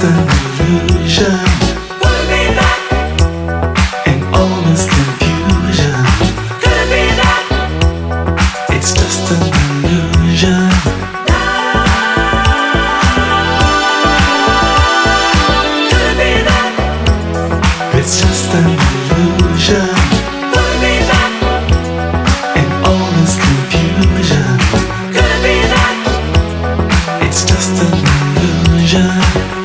just an illusion. Be that. Confusion. Could be that. It's just an illusion. Be that. It's just an illusion. Be that. Confusion. Could be that. It's just an illusion.